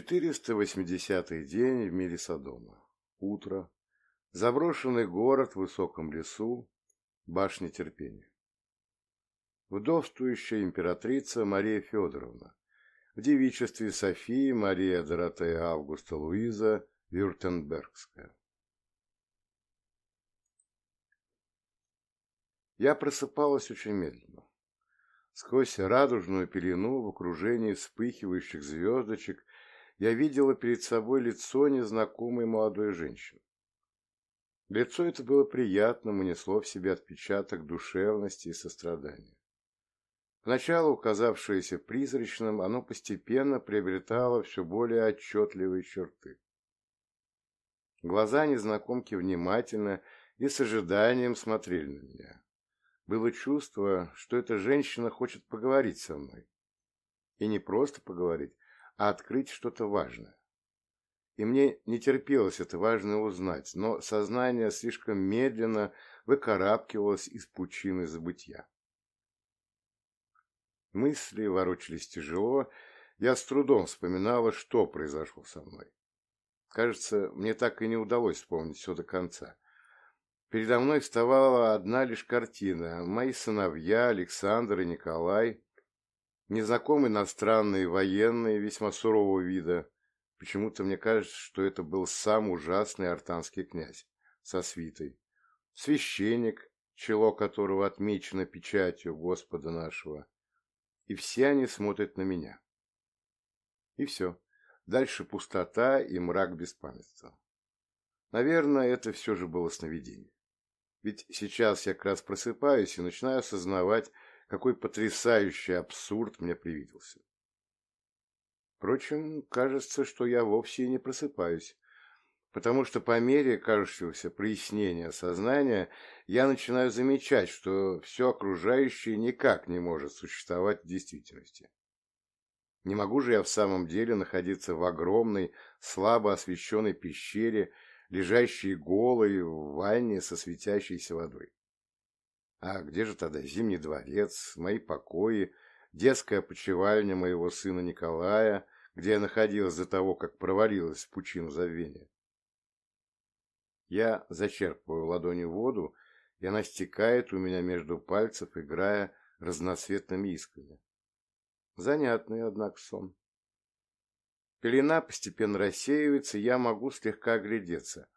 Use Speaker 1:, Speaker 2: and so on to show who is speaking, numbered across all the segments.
Speaker 1: 480-й день в мире Содома. Утро. Заброшенный город в высоком лесу. Башня терпения. Вдовствующая императрица Мария Федоровна. В девичестве Софии Мария Доротея Августа Луиза Вюртембергская. Я просыпалась очень медленно. Сквозь радужную пелену в окружении вспыхивающих звездочек я видела перед собой лицо незнакомой молодой женщины. Лицо это было приятным и несло в себе отпечаток душевности и сострадания. Поначалу, казавшееся призрачным, оно постепенно приобретало все более отчетливые черты. Глаза незнакомки внимательно и с ожиданием смотрели на меня. Было чувство, что эта женщина хочет поговорить со мной. И не просто поговорить, а открыть что-то важное. И мне не терпелось это важное узнать, но сознание слишком медленно выкарабкивалось из пучины забытья. Мысли ворочались тяжело, я с трудом вспоминала, что произошло со мной. Кажется, мне так и не удалось вспомнить все до конца. Передо мной вставала одна лишь картина. Мои сыновья, Александр и Николай, Незнакомый иностранный военный весьма сурового вида. Почему-то мне кажется, что это был сам ужасный артанский князь со свитой. Священник, чело которого отмечено печатью Господа нашего. И все они смотрят на меня. И все. Дальше пустота и мрак беспамятства. Наверное, это все же было сновидение. Ведь сейчас я как раз просыпаюсь и начинаю осознавать, какой потрясающий абсурд мне привиделся. Впрочем, кажется, что я вовсе не просыпаюсь, потому что по мере кажущегося прояснения сознания я начинаю замечать, что все окружающее никак не может существовать в действительности. Не могу же я в самом деле находиться в огромной, слабо освещенной пещере, лежащей голой в ванне со светящейся водой. А где же тогда Зимний дворец, мои покои, детская почевальня моего сына Николая, где я находилась до того, как провалилась в пучину забвения? Я зачерпываю ладонью воду, и она стекает у меня между пальцев, играя разноцветными искрами. Занятный, однако, сон. Пелена постепенно рассеивается, я могу слегка оглядеться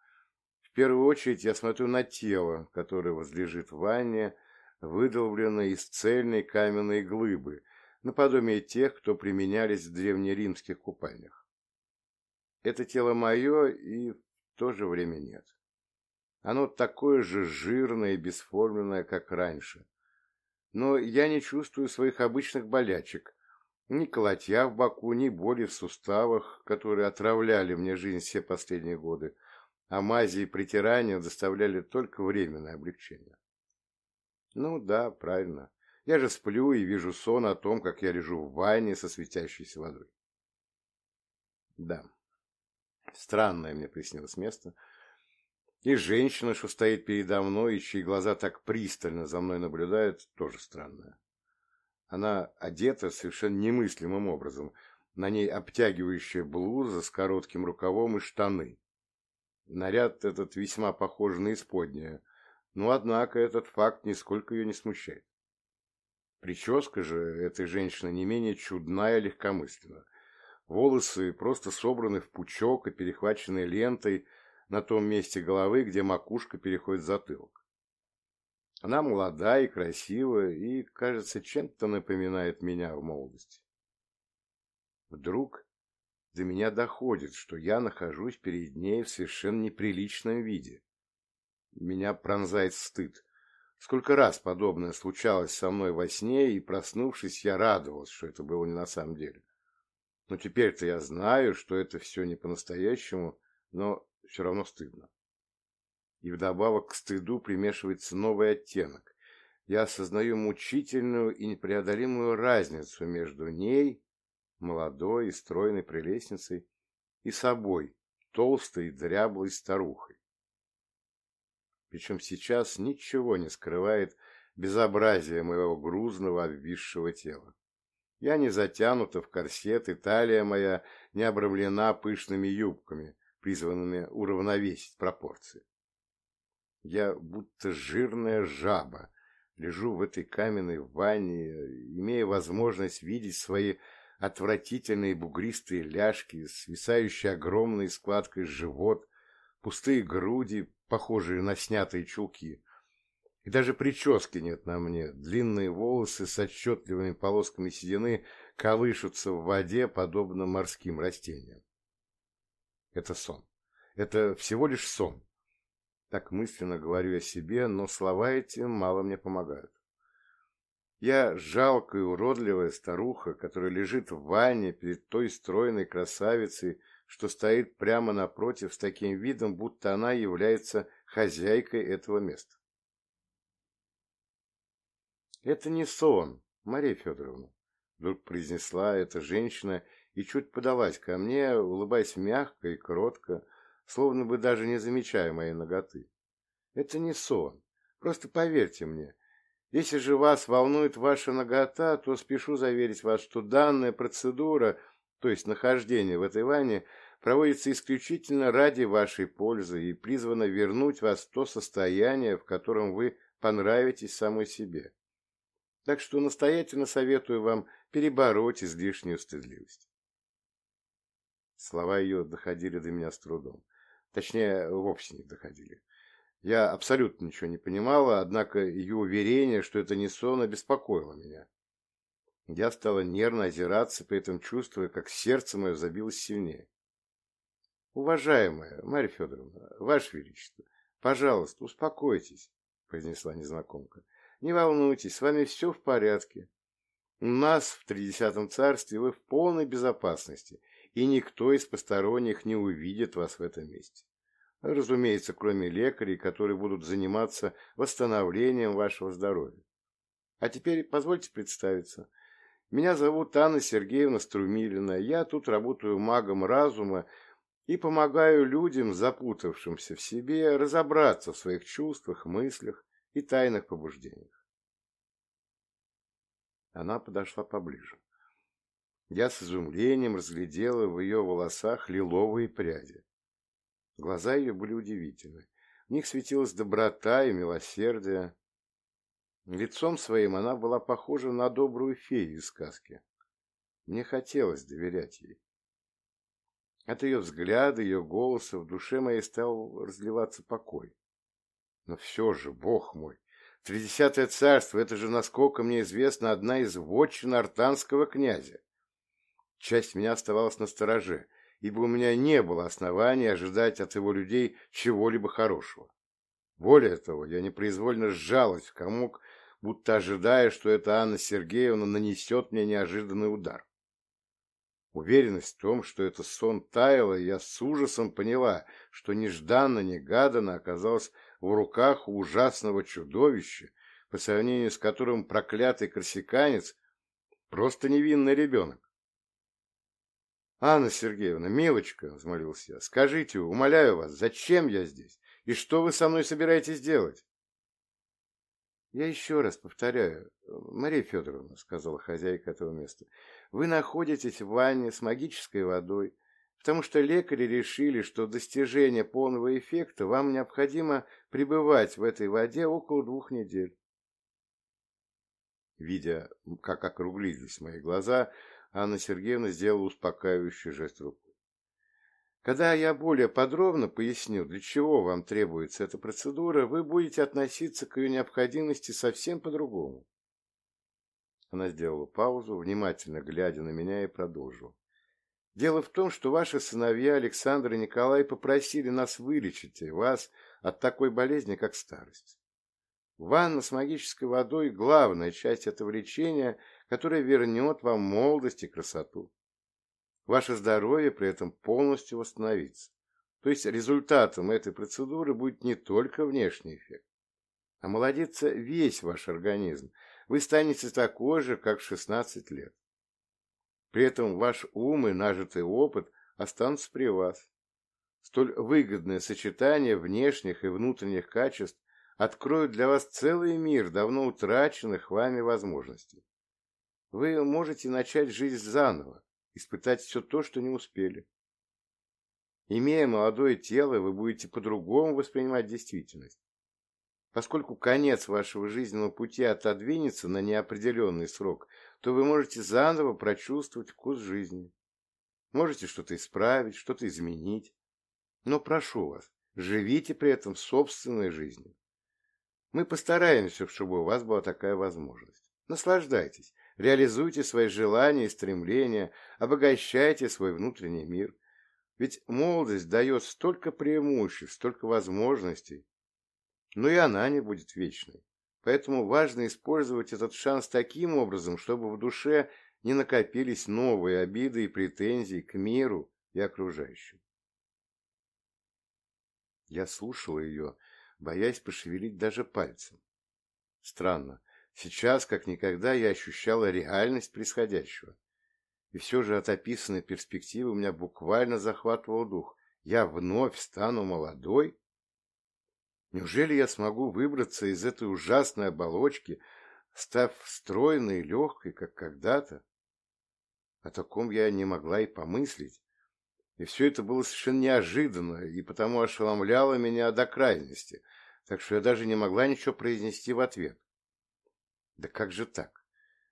Speaker 1: первую очередь я смотрю на тело, которое возлежит в ванне, выдолбленное из цельной каменной глыбы, наподобие тех, кто применялись в древнеримских купальнях. Это тело мое и в то же время нет. Оно такое же жирное и бесформенное, как раньше. Но я не чувствую своих обычных болячек, ни колотья в боку, ни боли в суставах, которые отравляли мне жизнь все последние годы а мази и притирания доставляли только временное облегчение. Ну да, правильно. Я же сплю и вижу сон о том, как я лежу в ванне со светящейся водой. Да, странное мне приснилось место. И женщина, что стоит передо мной, и чьи глаза так пристально за мной наблюдают, тоже странная. Она одета совершенно немыслимым образом. На ней обтягивающая блуза с коротким рукавом и штаны. Наряд этот весьма похож на исподнее, но, однако, этот факт нисколько ее не смущает. Прическа же этой женщины не менее чудная и легкомысленна. Волосы просто собраны в пучок и перехвачены лентой на том месте головы, где макушка переходит в затылок. Она молода и красива, и, кажется, чем-то напоминает меня в молодости. Вдруг до меня доходит, что я нахожусь перед ней в совершенно неприличном виде. Меня пронзает стыд. Сколько раз подобное случалось со мной во сне, и, проснувшись, я радовался, что это было не на самом деле. Но теперь-то я знаю, что это все не по-настоящему, но все равно стыдно. И вдобавок к стыду примешивается новый оттенок. Я осознаю мучительную и непреодолимую разницу между ней молодой и стройной прелестницей, и собой, толстой и дряблой старухой. Причем сейчас ничего не скрывает безобразие моего грузного обвисшего тела. Я не затянута в корсет, и талия моя не обрамлена пышными юбками, призванными уравновесить пропорции. Я будто жирная жаба, лежу в этой каменной ванне, имея возможность видеть свои отвратительные бугристые ляжки, свисающие огромной складкой живот, пустые груди, похожие на снятые чулки. И даже прически нет на мне, длинные волосы с отчетливыми полосками седины колышутся в воде, подобно морским растениям. Это сон. Это всего лишь сон. Так мысленно говорю я себе, но слова эти мало мне помогают. Я жалкая уродливая старуха, которая лежит в ванне перед той стройной красавицей, что стоит прямо напротив с таким видом, будто она является хозяйкой этого места. «Это не сон, Мария Федоровна», — вдруг произнесла эта женщина и чуть подалась ко мне, улыбаясь мягко и кротко, словно бы даже не замечая моей ноготы. «Это не сон. Просто поверьте мне, если же вас волнует ваша нагота, то спешу заверить вас, что данная процедура, то есть нахождение в этой ванне, проводится исключительно ради вашей пользы и призвана вернуть вас в то состояние, в котором вы понравитесь самой себе. Так что настоятельно советую вам перебороть излишнюю стыдливость. Слова ее доходили до меня с трудом. Точнее, вовсе не доходили. Я абсолютно ничего не понимала, однако ее уверение, что это не сон, обеспокоило меня. Я стала нервно озираться, при этом чувствуя, как сердце мое забилось сильнее. «Уважаемая Марья Федоровна, Ваше Величество, пожалуйста, успокойтесь», — произнесла незнакомка. «Не волнуйтесь, с вами все в порядке. У нас в Тридесятом царстве вы в полной безопасности, и никто из посторонних не увидит вас в этом месте. Разумеется, кроме лекарей, которые будут заниматься восстановлением вашего здоровья. А теперь позвольте представиться. Меня зовут Анна Сергеевна Струмилина. Я тут работаю магом разума и помогаю людям, запутавшимся в себе, разобраться в своих чувствах, мыслях и тайных побуждениях. Она подошла поближе. Я с изумлением разглядела в ее волосах лиловые пряди. Глаза ее были удивительны. В них светилась доброта и милосердие. Лицом своим она была похожа на добрую фею из сказки. Мне хотелось доверять ей. От ее взгляда, ее голоса в душе моей стал разливаться покой. Но все же, бог мой, Тридесятое царство — это же, насколько мне известно, одна из вотчин артанского князя. Часть меня оставалась на стороже, ибо у меня не было оснований ожидать от его людей чего-либо хорошего. Более того, я непроизвольно сжалась в комок, будто ожидая, что эта Анна Сергеевна нанесет мне неожиданный удар. Уверенность в том, что это сон таяла, я с ужасом поняла, что нежданно-негаданно оказалась в руках у ужасного чудовища, по сравнению с которым проклятый корсиканец — просто невинный ребенок. «Анна Сергеевна, милочка!» — взмолился я. «Скажите, умоляю вас, зачем я здесь? И что вы со мной собираетесь делать?» «Я еще раз повторяю, Мария Федоровна», — сказала хозяйка этого места, — «вы находитесь в ванне с магической водой, потому что лекари решили, что достижение полного эффекта вам необходимо пребывать в этой воде около двух недель». Видя, как округлились мои глаза, Анна Сергеевна сделала успокаивающий жест рукой. Когда я более подробно поясню, для чего вам требуется эта процедура, вы будете относиться к ее необходимости совсем по-другому. Она сделала паузу, внимательно глядя на меня и продолжила. Дело в том, что ваши сыновья Александр и Николай попросили нас вылечить вас от такой болезни, как старость. Ванна с магической водой – главная часть этого лечения – которая вернет вам молодость и красоту. Ваше здоровье при этом полностью восстановится. То есть результатом этой процедуры будет не только внешний эффект, а молодится весь ваш организм. Вы станете такой же, как в 16 лет. При этом ваш ум и нажитый опыт останутся при вас. Столь выгодное сочетание внешних и внутренних качеств откроет для вас целый мир давно утраченных вами возможностей. Вы можете начать жизнь заново, испытать все то, что не успели. Имея молодое тело, вы будете по-другому воспринимать действительность. Поскольку конец вашего жизненного пути отодвинется на неопределенный срок, то вы можете заново прочувствовать вкус жизни. Можете что-то исправить, что-то изменить. Но прошу вас, живите при этом собственной жизнью. Мы постараемся, чтобы у вас была такая возможность. Наслаждайтесь, реализуйте свои желания и стремления, обогащайте свой внутренний мир. Ведь молодость дает столько преимуществ, столько возможностей. Но и она не будет вечной. Поэтому важно использовать этот шанс таким образом, чтобы в душе не накопились новые обиды и претензии к миру и окружающим. Я слушала ее, боясь пошевелить даже пальцем. Странно, сейчас как никогда я ощущала реальность происходящего. И все же от описанной перспективы у меня буквально захватывал дух. Я вновь стану молодой? Неужели я смогу выбраться из этой ужасной оболочки, став стройной и легкой, как когда-то? О таком я не могла и помыслить. И все это было совершенно неожиданно, и потому ошеломляло меня до крайности, так что я даже не могла ничего произнести в ответ. Да как же так?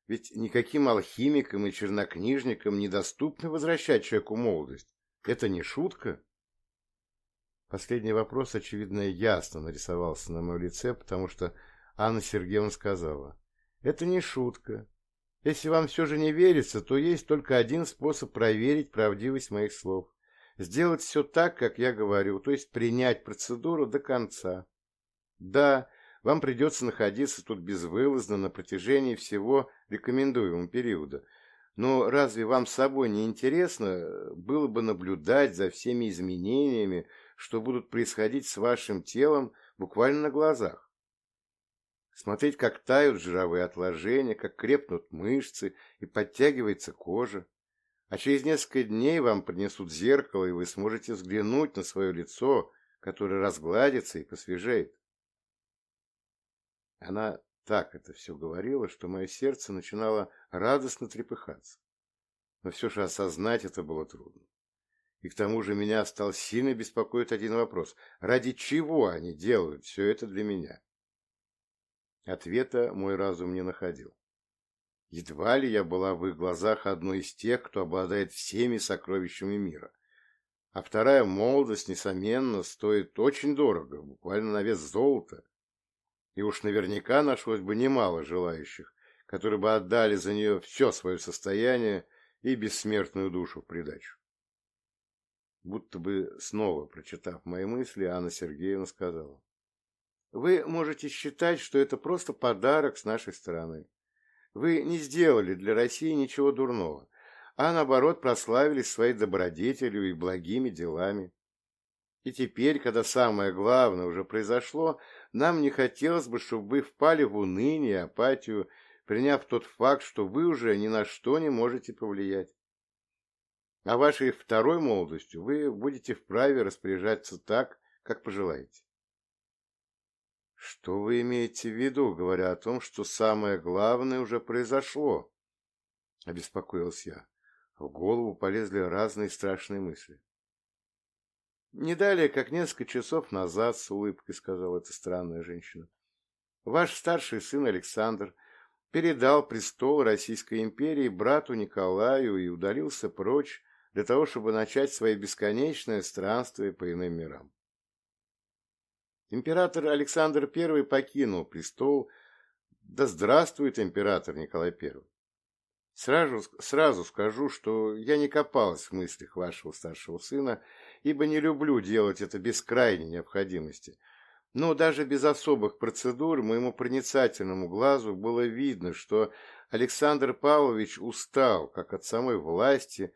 Speaker 1: Ведь никаким алхимикам и чернокнижникам недоступно возвращать человеку молодость. Это не шутка? Последний вопрос, очевидно, ясно нарисовался на моем лице, потому что Анна Сергеевна сказала. Это не шутка. Если вам все же не верится, то есть только один способ проверить правдивость моих слов. Сделать все так, как я говорю, то есть принять процедуру до конца. Да, вам придется находиться тут безвылазно на протяжении всего рекомендуемого периода. Но разве вам с собой не интересно было бы наблюдать за всеми изменениями, что будут происходить с вашим телом буквально на глазах? Смотреть, как тают жировые отложения, как крепнут мышцы и подтягивается кожа а через несколько дней вам принесут зеркало, и вы сможете взглянуть на свое лицо, которое разгладится и посвежеет. Она так это все говорила, что мое сердце начинало радостно трепыхаться. Но все же осознать это было трудно. И к тому же меня стал сильно беспокоить один вопрос. Ради чего они делают все это для меня? Ответа мой разум не находил. Едва ли я была в их глазах одной из тех, кто обладает всеми сокровищами мира. А вторая молодость, несомненно, стоит очень дорого, буквально на вес золота. И уж наверняка нашлось бы немало желающих, которые бы отдали за нее все свое состояние и бессмертную душу в придачу. Будто бы снова прочитав мои мысли, Анна Сергеевна сказала. Вы можете считать, что это просто подарок с нашей стороны. Вы не сделали для России ничего дурного, а наоборот прославились своей добродетелью и благими делами. И теперь, когда самое главное уже произошло, нам не хотелось бы, чтобы вы впали в уныние апатию, приняв тот факт, что вы уже ни на что не можете повлиять. А вашей второй молодостью вы будете вправе распоряжаться так, как пожелаете. Что вы имеете в виду, говоря о том, что самое главное уже произошло? Обеспокоился я. В голову полезли разные страшные мысли. Не далее, как несколько часов назад, с улыбкой сказала эта странная женщина, ваш старший сын Александр передал престол Российской империи брату Николаю и удалился прочь для того, чтобы начать свое бесконечное странствие по иным мирам. Император Александр I покинул престол. Да здравствует император Николай I. Сразу, сразу скажу, что я не копалась в мыслях вашего старшего сына, ибо не люблю делать это без крайней необходимости. Но даже без особых процедур моему проницательному глазу было видно, что Александр Павлович устал как от самой власти,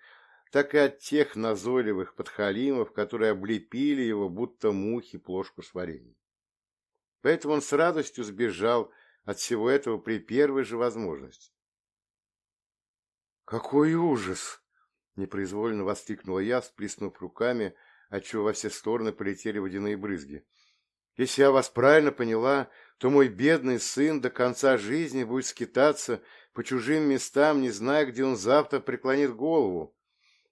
Speaker 1: так и от тех назойливых подхалимов, которые облепили его, будто мухи, плошку с вареньем. Поэтому он с радостью сбежал от всего этого при первой же возможности. «Какой ужас!» — непроизвольно воскликнула я, сплеснув руками, отчего во все стороны полетели водяные брызги. Если я вас правильно поняла, то мой бедный сын до конца жизни будет скитаться по чужим местам, не зная, где он завтра преклонит голову.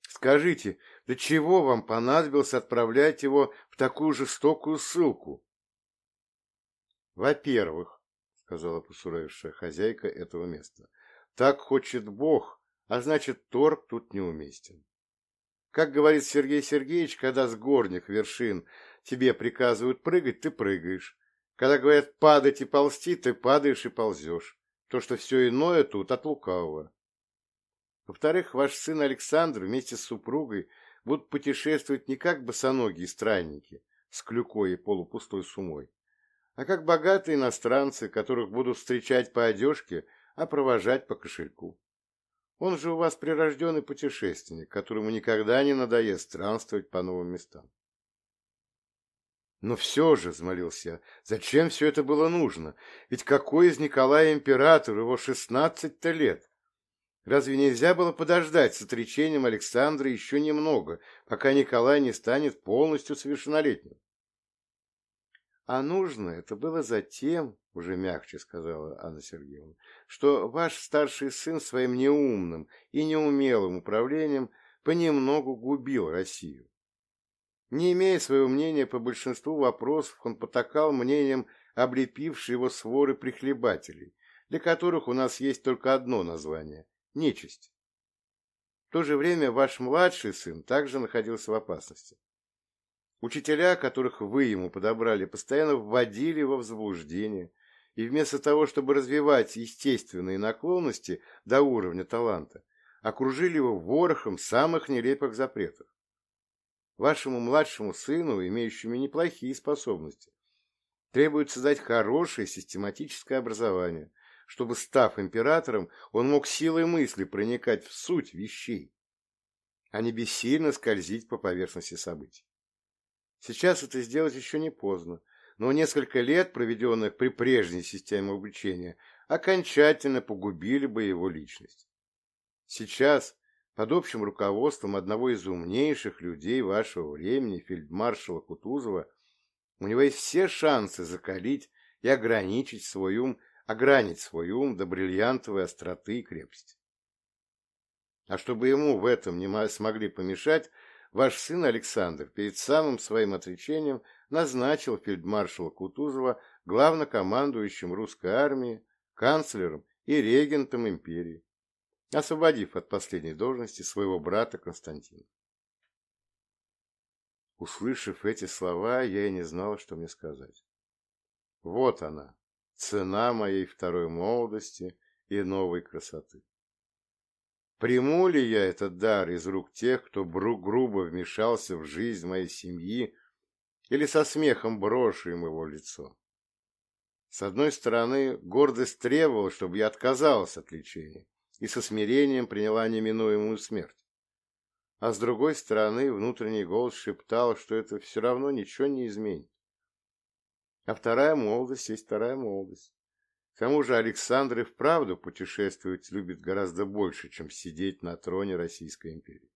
Speaker 1: Скажите, для чего вам понадобилось отправлять его в такую жестокую ссылку? Во-первых, сказала посуровевшая хозяйка этого места, так хочет Бог, а значит, торг тут неуместен. Как говорит Сергей Сергеевич, когда с горних вершин тебе приказывают прыгать, ты прыгаешь. Когда говорят падать и ползти, ты падаешь и ползешь. То, что все иное тут от лукавого. Во-вторых, ваш сын Александр вместе с супругой будут путешествовать не как босоногие странники с клюкой и полупустой сумой, а как богатые иностранцы, которых будут встречать по одежке, а провожать по кошельку. Он же у вас прирожденный путешественник, которому никогда не надоест странствовать по новым местам. Но все же, — взмолился я, — зачем все это было нужно? Ведь какой из Николая император, его шестнадцать-то лет? Разве нельзя было подождать с отречением Александра еще немного, пока Николай не станет полностью совершеннолетним? А нужно это было затем, уже мягче сказала Анна Сергеевна, что ваш старший сын своим неумным и неумелым управлением понемногу губил Россию. Не имея своего мнения по большинству вопросов, он потакал мнением облепившей его своры прихлебателей, для которых у нас есть только одно название – нечисть. В то же время ваш младший сын также находился в опасности. Учителя, которых вы ему подобрали, постоянно вводили его в заблуждение, и вместо того, чтобы развивать естественные наклонности до уровня таланта, окружили его ворохом самых нелепых запретов. Вашему младшему сыну, имеющему неплохие способности, требуется дать хорошее систематическое образование, чтобы, став императором, он мог силой мысли проникать в суть вещей, а не бессильно скользить по поверхности событий. Сейчас это сделать еще не поздно, но несколько лет, проведенных при прежней системе обучения, окончательно погубили бы его личность. Сейчас, под общим руководством одного из умнейших людей вашего времени, фельдмаршала Кутузова, у него есть все шансы закалить и ограничить свой ум, огранить свой ум до бриллиантовой остроты и крепости. А чтобы ему в этом не смогли помешать, Ваш сын Александр перед самым своим отречением назначил фельдмаршала Кутузова главнокомандующим русской армии, канцлером и регентом империи, освободив от последней должности своего брата Константина. Услышав эти слова, я и не знала, что мне сказать. Вот она, цена моей второй молодости и новой красоты. Приму ли я этот дар из рук тех, кто грубо вмешался в жизнь моей семьи, или со смехом брошу им его лицо? С одной стороны, гордость требовала, чтобы я отказался от лечения и со смирением приняла неминуемую смерть. А с другой стороны, внутренний голос шептал, что это все равно ничего не изменит. А вторая молодость есть вторая молодость. К тому же Александр и вправду путешествовать любит гораздо больше, чем сидеть на троне Российской империи.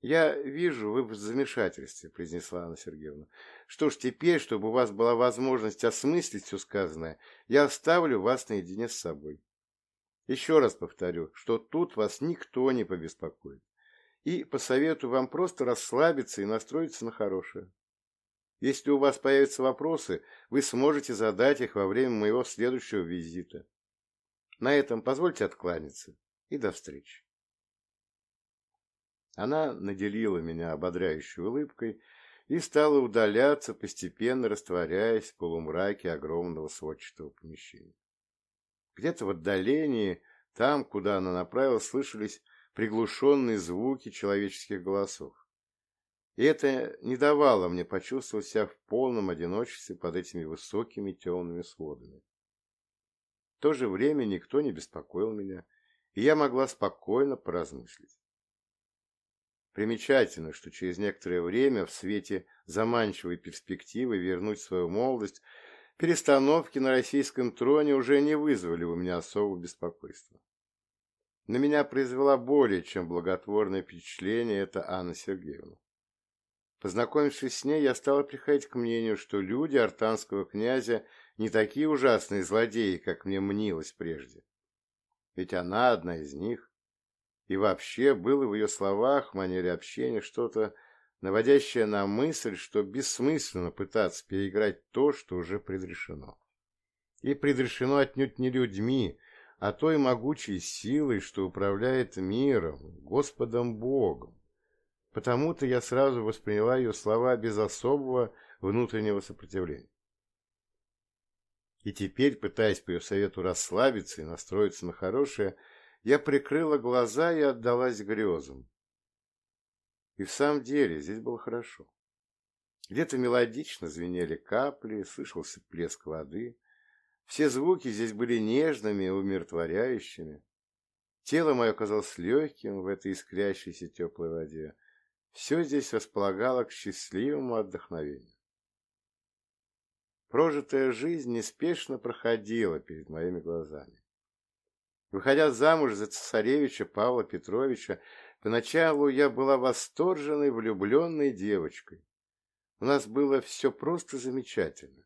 Speaker 1: «Я вижу, вы в замешательстве», — произнесла Анна Сергеевна. «Что ж, теперь, чтобы у вас была возможность осмыслить все сказанное, я оставлю вас наедине с собой. Еще раз повторю, что тут вас никто не побеспокоит. И посоветую вам просто расслабиться и настроиться на хорошее. Если у вас появятся вопросы, вы сможете задать их во время моего следующего визита. На этом позвольте откланяться и до встречи. Она наделила меня ободряющей улыбкой и стала удаляться, постепенно растворяясь в полумраке огромного сводчатого помещения. Где-то в отдалении, там, куда она направилась, слышались приглушенные звуки человеческих голосов. И это не давало мне почувствовать себя в полном одиночестве под этими высокими темными сводами. В то же время никто не беспокоил меня, и я могла спокойно поразмыслить. Примечательно, что через некоторое время в свете заманчивой перспективы вернуть свою молодость перестановки на российском троне уже не вызвали у меня особого беспокойства. На меня произвела более чем благотворное впечатление эта Анна Сергеевна. Познакомившись с ней, я стала приходить к мнению, что люди артанского князя не такие ужасные злодеи, как мне мнилось прежде. Ведь она одна из них. И вообще было в ее словах, в манере общения что-то, наводящее на мысль, что бессмысленно пытаться переиграть то, что уже предрешено. И предрешено отнюдь не людьми, а той могучей силой, что управляет миром, Господом Богом. Потому-то я сразу восприняла ее слова без особого внутреннего сопротивления. И теперь, пытаясь по ее совету расслабиться и настроиться на хорошее, я прикрыла глаза и отдалась грезам. И в самом деле здесь было хорошо. Где-то мелодично звенели капли, слышался плеск воды. Все звуки здесь были нежными и умиротворяющими. Тело мое казалось легким в этой искрящейся теплой воде. Все здесь располагало к счастливому отдохновению. Прожитая жизнь неспешно проходила перед моими глазами. Выходя замуж за цесаревича Павла Петровича, поначалу я была восторженной, влюбленной девочкой. У нас было все просто замечательно.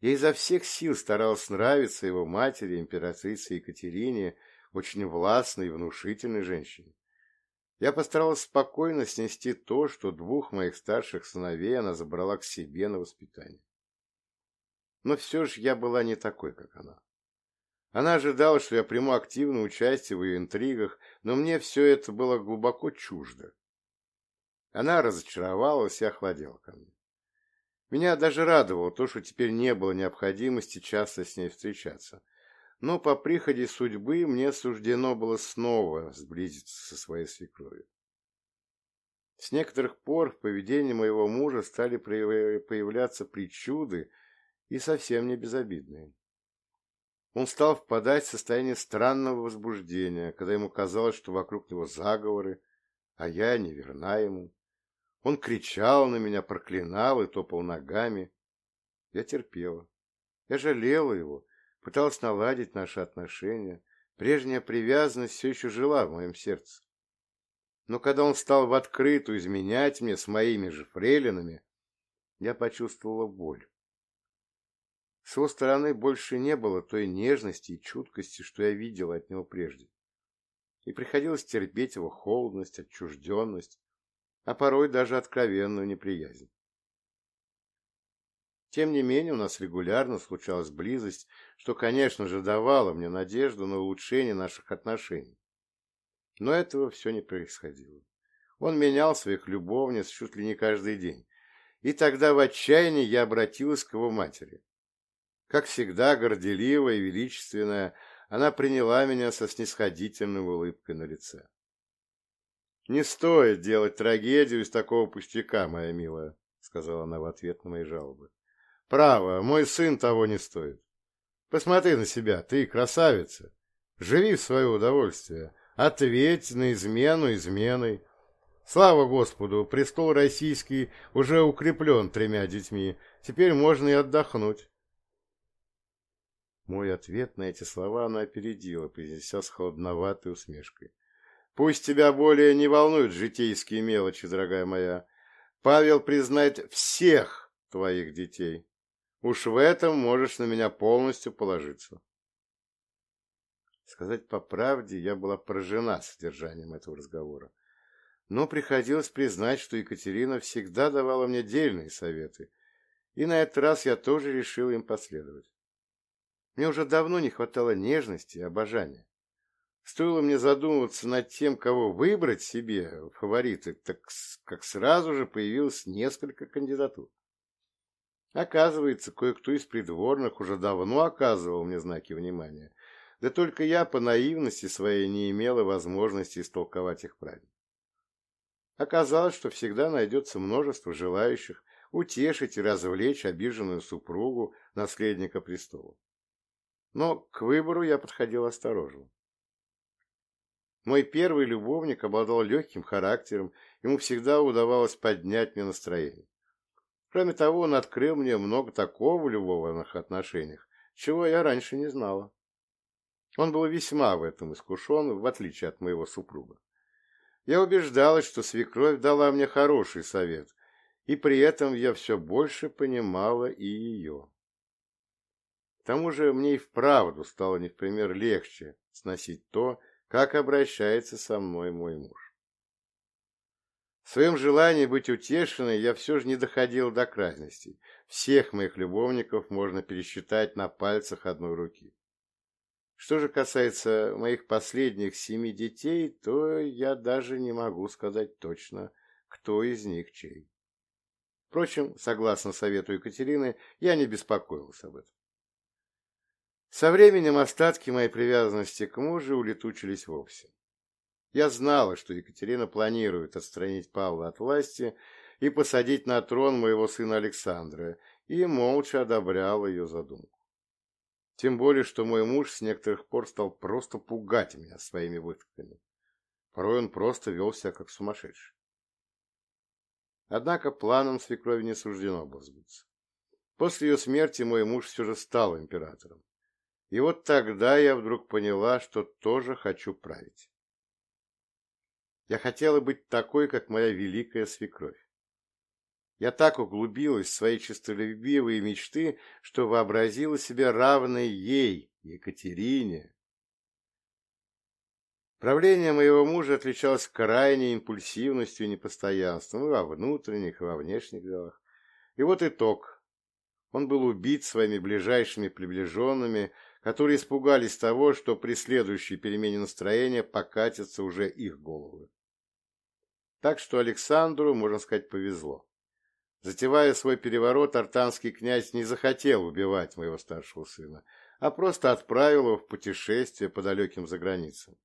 Speaker 1: Я изо всех сил старалась нравиться его матери, императрице Екатерине, очень властной и внушительной женщине. Я постаралась спокойно снести то, что двух моих старших сыновей она забрала к себе на воспитание. Но все же я была не такой, как она. Она ожидала, что я приму активное участие в ее интригах, но мне все это было глубоко чуждо. Она разочаровалась и охладела ко мне. Меня даже радовало то, что теперь не было необходимости часто с ней встречаться – но по приходе судьбы мне суждено было снова сблизиться со своей свекровью. С некоторых пор в поведении моего мужа стали появляться причуды и совсем не безобидные. Он стал впадать в состояние странного возбуждения, когда ему казалось, что вокруг него заговоры, а я не верна ему. Он кричал на меня, проклинал и топал ногами. Я терпела. Я жалела его пыталась наладить наши отношения. Прежняя привязанность все еще жила в моем сердце. Но когда он стал в открытую изменять мне с моими же фрейлинами, я почувствовала боль. С его стороны больше не было той нежности и чуткости, что я видела от него прежде. И приходилось терпеть его холодность, отчужденность, а порой даже откровенную неприязнь. Тем не менее, у нас регулярно случалась близость, что, конечно же, давало мне надежду на улучшение наших отношений. Но этого все не происходило. Он менял своих любовниц чуть ли не каждый день. И тогда в отчаянии я обратилась к его матери. Как всегда, горделивая и величественная, она приняла меня со снисходительной улыбкой на лице. «Не стоит делать трагедию из такого пустяка, моя милая», — сказала она в ответ на мои жалобы. Право, мой сын того не стоит. Посмотри на себя, ты красавица. Живи в свое удовольствие. Ответь на измену изменой. Слава Господу, престол российский уже укреплен тремя детьми. Теперь можно и отдохнуть. Мой ответ на эти слова она опередила, произнеся с холодноватой усмешкой. Пусть тебя более не волнуют житейские мелочи, дорогая моя. Павел признает всех твоих детей. Уж в этом можешь на меня полностью положиться. Сказать по правде, я была поражена содержанием этого разговора. Но приходилось признать, что Екатерина всегда давала мне дельные советы, и на этот раз я тоже решил им последовать. Мне уже давно не хватало нежности и обожания. Стоило мне задумываться над тем, кого выбрать себе в фавориты, так как сразу же появилось несколько кандидатур. Оказывается, кое-кто из придворных уже давно оказывал мне знаки внимания, да только я по наивности своей не имела возможности истолковать их правильно. Оказалось, что всегда найдется множество желающих утешить и развлечь обиженную супругу наследника престола. Но к выбору я подходил осторожно. Мой первый любовник обладал легким характером, ему всегда удавалось поднять мне настроение. Кроме того, он открыл мне много такого в любовных отношениях, чего я раньше не знала. Он был весьма в этом искушен, в отличие от моего супруга. Я убеждалась, что свекровь дала мне хороший совет, и при этом я все больше понимала и ее. К тому же мне и вправду стало не в пример легче сносить то, как обращается со мной мой муж. В своем желании быть утешенной я все же не доходил до крайностей. Всех моих любовников можно пересчитать на пальцах одной руки. Что же касается моих последних семи детей, то я даже не могу сказать точно, кто из них чей. Впрочем, согласно совету Екатерины, я не беспокоился об этом. Со временем остатки моей привязанности к мужу улетучились вовсе. Я знала, что Екатерина планирует отстранить Павла от власти и посадить на трон моего сына Александра, и молча одобряла ее задумку. Тем более, что мой муж с некоторых пор стал просто пугать меня своими выходками. Порой он просто вел себя как сумасшедший. Однако планам свекрови не суждено было сбыться. После ее смерти мой муж все же стал императором. И вот тогда я вдруг поняла, что тоже хочу править. Я хотела быть такой, как моя великая свекровь. Я так углубилась в свои честолюбивые мечты, что вообразила себя равной ей, Екатерине. Правление моего мужа отличалось крайней импульсивностью и непостоянством и во внутренних, и во внешних делах. И вот итог. Он был убит своими ближайшими приближенными, которые испугались того, что при следующей перемене настроения покатятся уже их головы. Так что Александру, можно сказать, повезло. Затевая свой переворот, артанский князь не захотел убивать моего старшего сына, а просто отправил его в путешествие по далеким заграницам,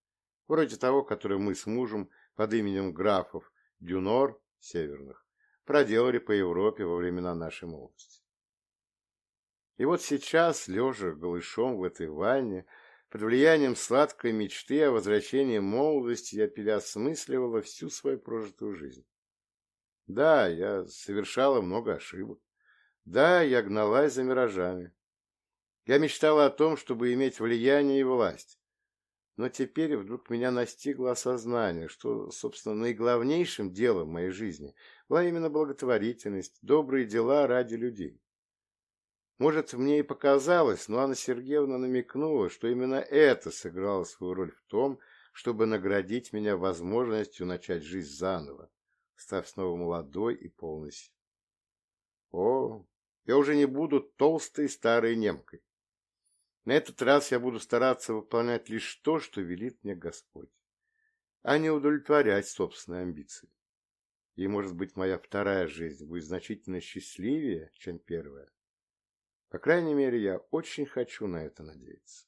Speaker 1: вроде того, которое мы с мужем под именем графов Дюнор, северных, проделали по Европе во времена нашей молодости. И вот сейчас, лежа голышом в этой ванне, под влиянием сладкой мечты о возвращении молодости я переосмысливала всю свою прожитую жизнь. Да, я совершала много ошибок. Да, я гналась за миражами. Я мечтала о том, чтобы иметь влияние и власть. Но теперь вдруг меня настигло осознание, что, собственно, наиглавнейшим делом моей жизни была именно благотворительность, добрые дела ради людей. Может, мне и показалось, но Анна Сергеевна намекнула, что именно это сыграло свою роль в том, чтобы наградить меня возможностью начать жизнь заново, став снова молодой и полной. О, я уже не буду толстой старой немкой. На этот раз я буду стараться выполнять лишь то, что велит мне Господь, а не удовлетворять собственные амбиции. И, может быть, моя вторая жизнь будет значительно счастливее, чем первая. По крайней мере, я очень хочу на это надеяться.